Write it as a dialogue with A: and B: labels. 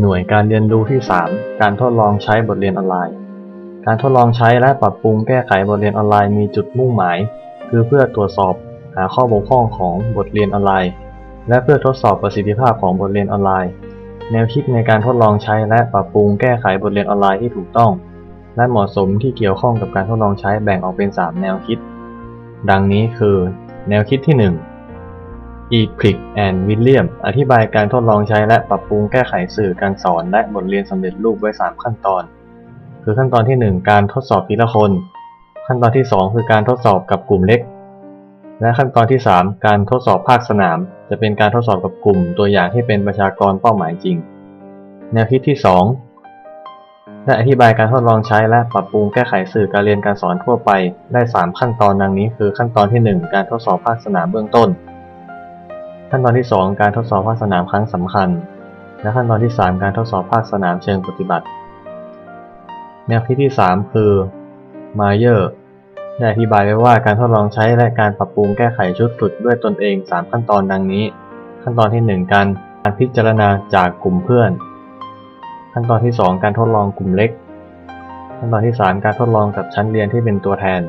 A: หน่วยการเรียนรู้ที่ 3 การทดลองใช้บทเรียนออนไลน์ การทดลองใช้และปรับปรุงแก้ไขบทเรียนออนไลน์มีจุดมุ่งหมาย คือเพื่อตรวจสอบหาข้อบกพร่องของบทเรียนออนไลน์ และเพื่อทดสอบประสิทธิภาพของบทเรียนออนไลน์ แนวคิดในการทดลองใช้และปรับปรุงแก้ไขบทเรียนออนไลน์ที่ถูกต้อง และเหมาะสมที่เกี่ยวข้องกับการทดลองใช้แบ่งออกเป็น 3 แนวคิด ดังนี้คือ แนวคิดที่ 1 e p r i c and William อธิบายการทดลองใช้และปรับปรุงแก้ไขสื่อการสอนและบทเรียนสำเร็จรูปไว้ 3 ขั้นตอน คือขั้นตอนที่ 1 การทดสอบทีละคน ขั้นตอนที่ 2 คือการทดสอบกับกลุ่มเล็ก และขั้นตอนที่ 3 การทดสอบภาคสนาม จะเป็นการทดสอบกับกลุ่มตัวอย่างที่เป็นประชากรเป้าหมายจริง แนวคิดที่ 2 และอธิบายการทดลองใช้และปรับปรุงแก้ไขสื่อการเรียนการสอนทั่วไป ได้ 3 ขั้นตอนดังนี้ คือขั้นตอนที่ 1 การทดสอบภาคสนามเบื้องต้น ขั้นตอนที่ 2 การทดสอบภาคสนามครั้งสำคัญ และขั้นตอนที่ 3 การทดสอบภาคสนามเชิงปฏิบัติ แนวคิดที่ 3 คือมาเยอร์ได้อธิบายไว้ว่าการทดลองใช้และการปรับปรุงแก้ไขชุดฝึกด้วยตนเอง 3 ขั้นตอนดังนี้ ขั้นตอนที่ 1 การการพิจารณาจากกลุ่มเพื่อน ขั้นตอนที่ 2 การทดลองกลุ่มเล็ก ขั้นตอนที่ 3 การทดลองกับชั้นเรียนที่เป็นตัวแทน